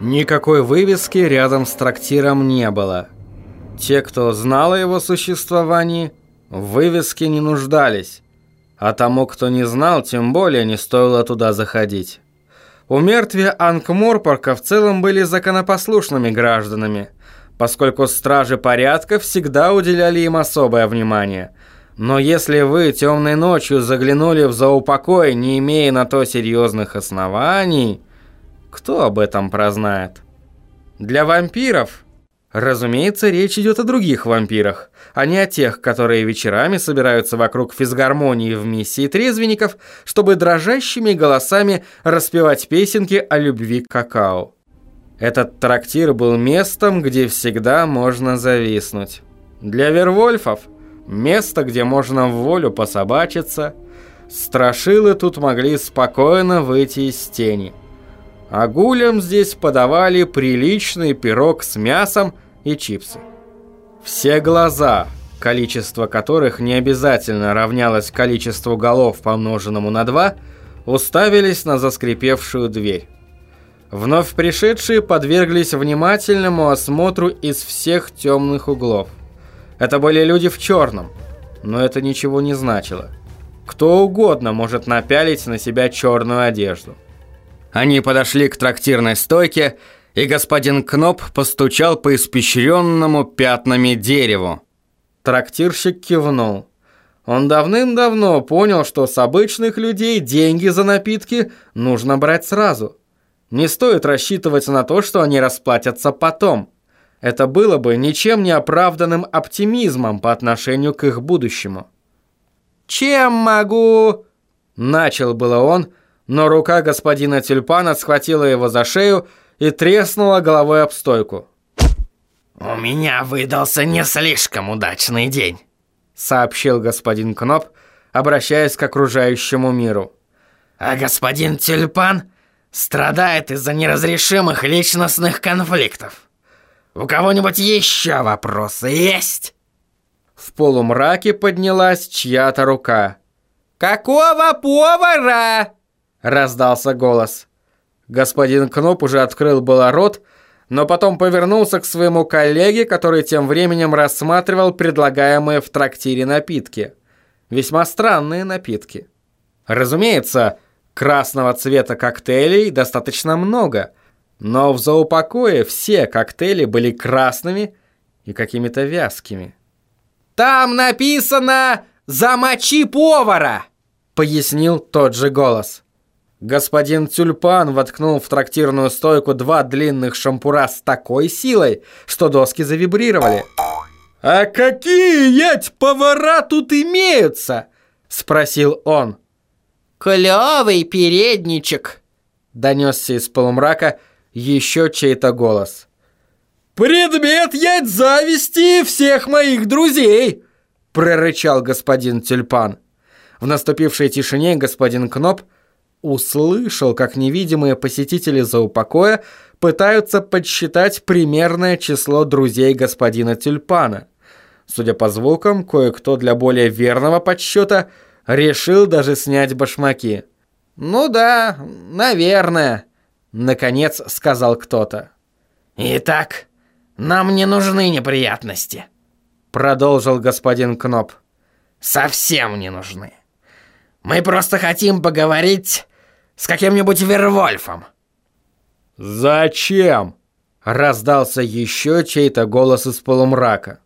Никакой вывески рядом с трактиром не было. Те, кто знал о его существовании, в вывеске не нуждались. А тому, кто не знал, тем более не стоило туда заходить. У мертвия Анкморпорка в целом были законопослушными гражданами, поскольку стражи порядка всегда уделяли им особое внимание. Но если вы темной ночью заглянули в заупокой, не имея на то серьезных оснований, кто об этом прознает? Для вампиров, разумеется, речь идет о других вампирах, а не о тех, которые вечерами собираются вокруг физгармонии в миссии трезвенников, чтобы дрожащими голосами распевать песенки о любви к какао. Этот трактир был местом, где всегда можно зависнуть. Для вервольфов – место, где можно в волю пособачиться. Страшилы тут могли спокойно выйти из тени – а гулям здесь подавали приличный пирог с мясом и чипсы. Все глаза, количество которых не обязательно равнялось количеству голов, помноженному на два, уставились на заскрипевшую дверь. Вновь пришедшие подверглись внимательному осмотру из всех темных углов. Это были люди в черном, но это ничего не значило. Кто угодно может напялить на себя черную одежду. Они подошли к трактирной стойке, и господин Кноп постучал по испещренному пятнами дереву. Трактирщик кивнул. Он давным-давно понял, что с обычных людей деньги за напитки нужно брать сразу. Не стоит рассчитывать на то, что они расплатятся потом. Это было бы ничем не оправданным оптимизмом по отношению к их будущему. «Чем могу?» Начал было он, но рука господина Тюльпана схватила его за шею и треснула головой об стойку. «У меня выдался не слишком удачный день», — сообщил господин Кноп, обращаясь к окружающему миру. «А господин Тюльпан страдает из-за неразрешимых личностных конфликтов. У кого-нибудь еще вопросы есть?» В полумраке поднялась чья-то рука. «Какого повара?» Раздался голос. Господин Кноп уже открыл было рот, но потом повернулся к своему коллеге, который тем временем рассматривал предлагаемые в трактире напитки. Весьма странные напитки. Разумеется, красного цвета коктейлей достаточно много, но в заупокое все коктейли были красными и какими-то вязкими. «Там написано «Замочи повара», — пояснил тот же голос. Господин Тюльпан воткнул в трактирную стойку два длинных шампура с такой силой, что доски завибрировали. «А какие, ять, повара тут имеются?» – спросил он. «Клёвый передничек», – донесся из полумрака еще чей-то голос. «Предмет ять зависти всех моих друзей!» – прорычал господин Тюльпан. В наступившей тишине господин Кноп – услышал, как невидимые посетители заупокоя пытаются подсчитать примерное число друзей господина Тюльпана. Судя по звукам, кое-кто для более верного подсчета решил даже снять башмаки. «Ну да, наверное», — наконец сказал кто-то. «Итак, нам не нужны неприятности», — продолжил господин Кноп. «Совсем не нужны. Мы просто хотим поговорить с каким-нибудь Вервольфом». «Зачем?» — раздался еще чей-то голос из полумрака.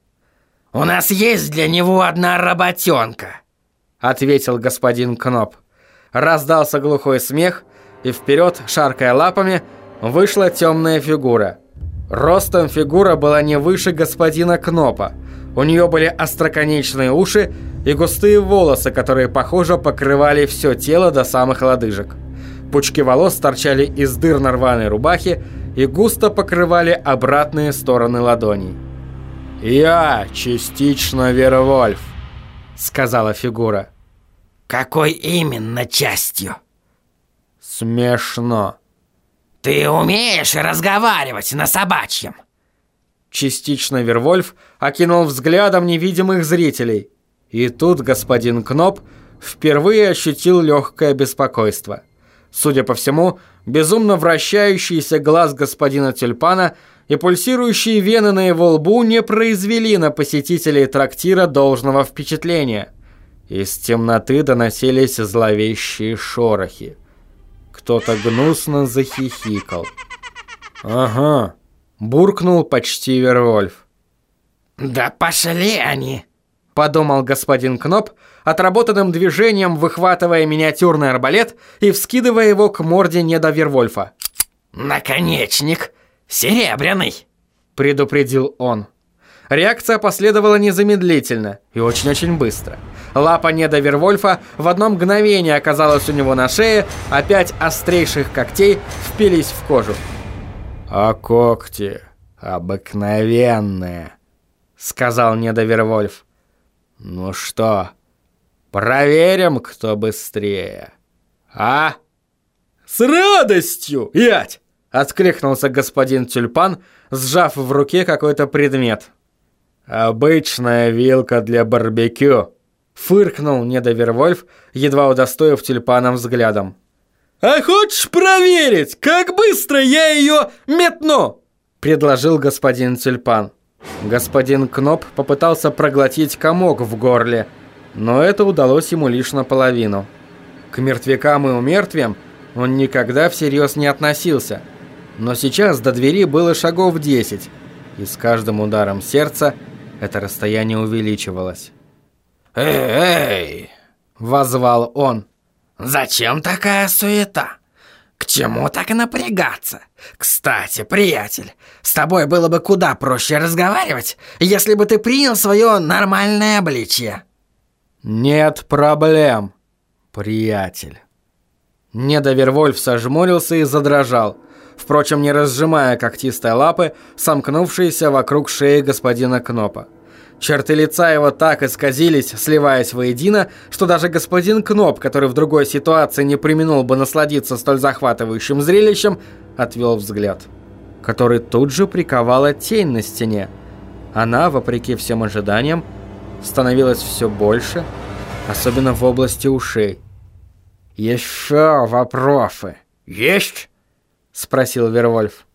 «У нас есть для него одна работенка», — ответил господин Кноп. Раздался глухой смех, и вперед, шаркая лапами, вышла темная фигура. Ростом фигура была не выше господина Кнопа. У нее были остроконечные уши и густые волосы, которые, похоже, покрывали все тело до самых лодыжек. Пучки волос торчали из дыр на рваной рубахе и густо покрывали обратные стороны ладоней. «Я частично Вервольф», — сказала фигура. «Какой именно частью?» «Смешно». «Ты умеешь разговаривать на собачьем?» Частично Вервольф окинул взглядом невидимых зрителей. И тут господин Кноп впервые ощутил легкое беспокойство. Судя по всему, безумно вращающийся глаз господина Тюльпана и пульсирующие вены на его лбу не произвели на посетителей трактира должного впечатления. Из темноты доносились зловещие шорохи. Кто-то гнусно захихикал. «Ага», — буркнул почти Вервольф. «Да пошли они!» — подумал господин Кноп, отработанным движением выхватывая миниатюрный арбалет и вскидывая его к морде недовервольфа. «Наконечник! Серебряный!» — предупредил он. Реакция последовала незамедлительно и очень-очень быстро. Лапа недовервольфа в одно мгновение оказалась у него на шее, а пять острейших когтей впились в кожу. «А когти обыкновенные», — сказал недовервольф. «Ну что, проверим, кто быстрее, а?» «С радостью, ять!» — откликнулся господин Тюльпан, сжав в руке какой-то предмет. «Обычная вилка для барбекю», — фыркнул недовервольф, едва удостоив тюльпаном взглядом. «А хочешь проверить, как быстро я ее метну?» — предложил господин тюльпан. Господин Кноп попытался проглотить комок в горле, но это удалось ему лишь наполовину. К мертвякам и умертвиям он никогда всерьез не относился, но сейчас до двери было шагов десять, и с каждым ударом сердца это расстояние увеличивалось. «Эй!» – возвал он. «Зачем такая суета? К чему так напрягаться? Кстати, приятель, с тобой было бы куда проще разговаривать, если бы ты принял свое нормальное обличье». «Нет проблем, приятель». Недовервольф сожмурился и задрожал, впрочем, не разжимая когтистой лапы, сомкнувшиеся вокруг шеи господина Кнопа. Черты лица его так исказились, сливаясь воедино, что даже господин Кноп, который в другой ситуации не применул бы насладиться столь захватывающим зрелищем, отвел взгляд, который тут же приковала тень на стене. Она, вопреки всем ожиданиям, становилась все больше, особенно в области ушей. «Еще вопросы?» «Есть?» — спросил Вервольф.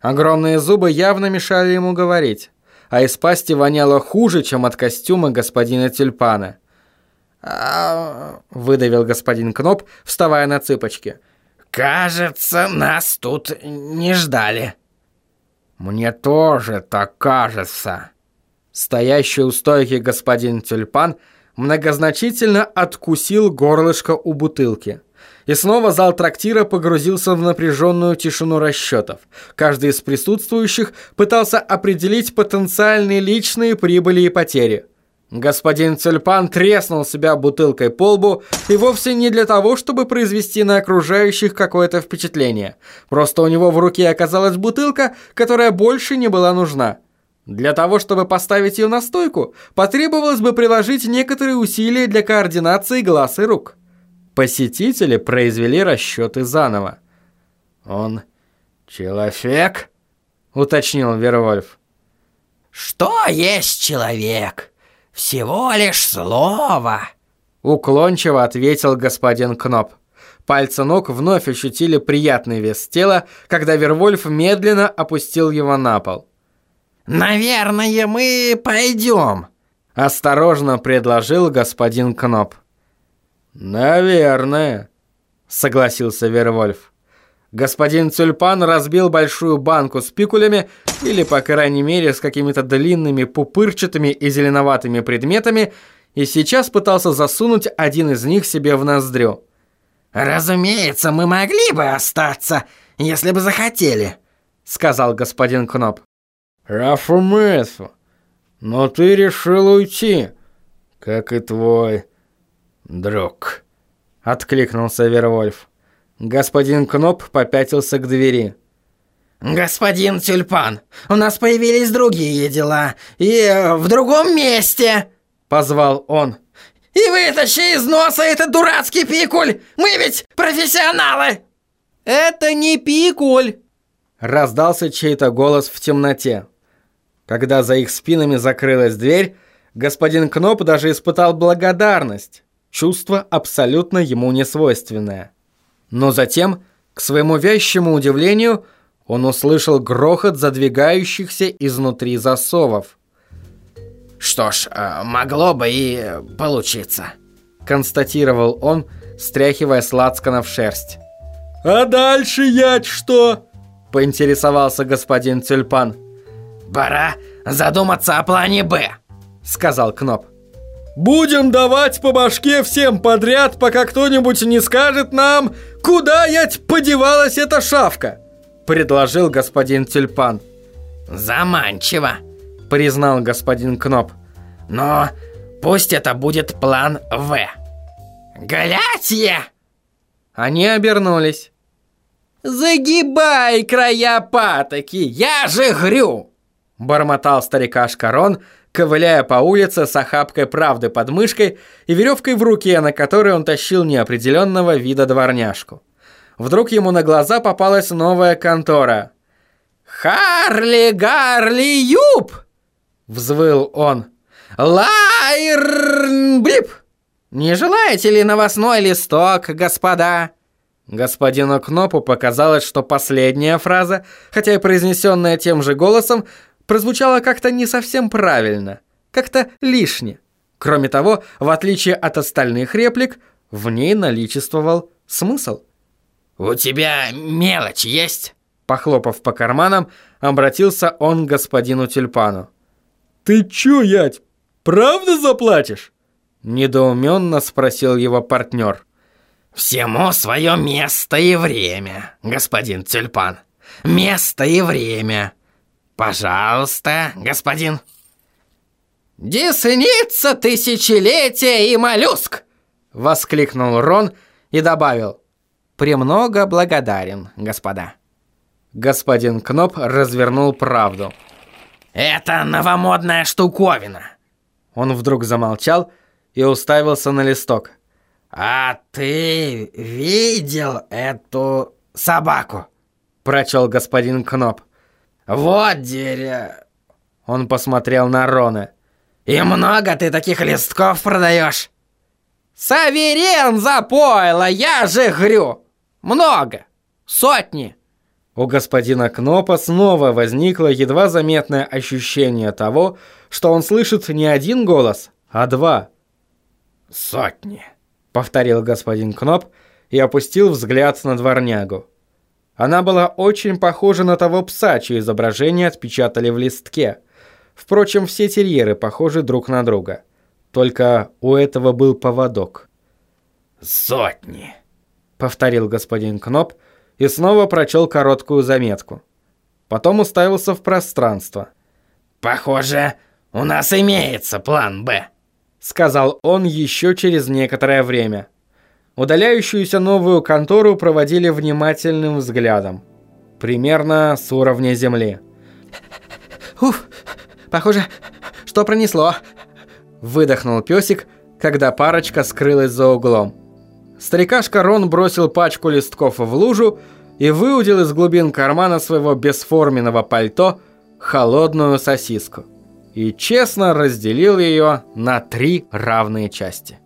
Огромные зубы явно мешали ему говорить а из пасти воняло хуже, чем от костюма господина Тюльпана. А, выдавил господин Кноп, вставая на цыпочки. «Кажется, нас тут не ждали». «Мне тоже так кажется». Стоящий у стойки господин Тюльпан многозначительно откусил горлышко у бутылки. И снова зал трактира погрузился в напряженную тишину расчетов. Каждый из присутствующих пытался определить потенциальные личные прибыли и потери. Господин Тюльпан треснул себя бутылкой по лбу и вовсе не для того, чтобы произвести на окружающих какое-то впечатление. Просто у него в руке оказалась бутылка, которая больше не была нужна. Для того, чтобы поставить ее на стойку, потребовалось бы приложить некоторые усилия для координации глаз и рук. Посетители произвели расчеты заново. «Он человек?» — уточнил Вервольф. «Что есть человек? Всего лишь слово!» Уклончиво ответил господин Кноп. Пальцы ног вновь ощутили приятный вес тела, когда Вервольф медленно опустил его на пол. «Наверное, мы пойдем», — осторожно предложил господин Кноп. «Наверное», — согласился Вервольф. Господин Тюльпан разбил большую банку с пикулями, или, по крайней мере, с какими-то длинными пупырчатыми и зеленоватыми предметами, и сейчас пытался засунуть один из них себе в ноздрю. «Разумеется, мы могли бы остаться, если бы захотели», — сказал господин Кноп. «Рафумесу, но ты решил уйти, как и твой «Друг», — откликнулся Вервольф. Господин Кноп попятился к двери. «Господин Тюльпан, у нас появились другие дела, и в другом месте!» — позвал он. «И вытащи из носа этот дурацкий пикуль! Мы ведь профессионалы!» «Это не пикуль!» — раздался чей-то голос в темноте. Когда за их спинами закрылась дверь, господин Кноп даже испытал благодарность чувство абсолютно ему не свойственное. Но затем, к своему вящему удивлению, он услышал грохот задвигающихся изнутри засовов. «Что ж, э, могло бы и получиться», — констатировал он, стряхивая с в шерсть. «А дальше, ять, что?» — поинтересовался господин Тюльпан. «Пора задуматься о плане «Б», — сказал Кноп. «Будем давать по башке всем подряд, пока кто-нибудь не скажет нам, куда, ять, подевалась эта шавка!» — предложил господин Тюльпан. «Заманчиво», — признал господин Кноп. «Но пусть это будет план «В». «Галятье!» Они обернулись. «Загибай края патоки, я же грю!» Бормотал старикашка Рон, ковыляя по улице с охапкой правды под мышкой и веревкой в руке, на которой он тащил неопределенного вида дворняжку. Вдруг ему на глаза попалась новая контора. «Харли, Гарли, Юб!» — взвыл он. «Лайр, блип! Не желаете ли новостной листок, господа?» Господину Кнопу показалось, что последняя фраза, хотя и произнесенная тем же голосом, прозвучала как-то не совсем правильно, как-то лишне. Кроме того, в отличие от остальных реплик, в ней наличествовал смысл. «У тебя мелочь есть?» Похлопав по карманам, обратился он к господину Тюльпану. «Ты чё, ять, правда заплатишь?» Недоуменно спросил его партнер. «Всему свое место и время, господин Тюльпан. Место и время. Пожалуйста, господин». «Десница тысячелетия и моллюск!» Воскликнул Рон и добавил. «Премного благодарен, господа». Господин Кноп развернул правду. «Это новомодная штуковина!» Он вдруг замолчал и уставился на листок. «А ты видел эту собаку?» Прочел господин Кноп. «Вот деря...» Он посмотрел на Рона. «И много ты таких листков продаешь?» «Саверен за пойло, я же грю! Много! Сотни!» У господина Кнопа снова возникло едва заметное ощущение того, что он слышит не один голос, а два. «Сотни!» — повторил господин Кноп и опустил взгляд на дворнягу. Она была очень похожа на того пса, чье изображение отпечатали в листке. Впрочем, все терьеры похожи друг на друга. Только у этого был поводок. «Сотни!» — повторил господин Кноп и снова прочел короткую заметку. Потом уставился в пространство. «Похоже, у нас имеется план «Б», — сказал он еще через некоторое время. Удаляющуюся новую контору проводили внимательным взглядом. Примерно с уровня земли. «Уф, похоже, что пронесло», — выдохнул песик, когда парочка скрылась за углом. Старикашка Рон бросил пачку листков в лужу и выудил из глубин кармана своего бесформенного пальто холодную сосиску и честно разделил ее на три равные части.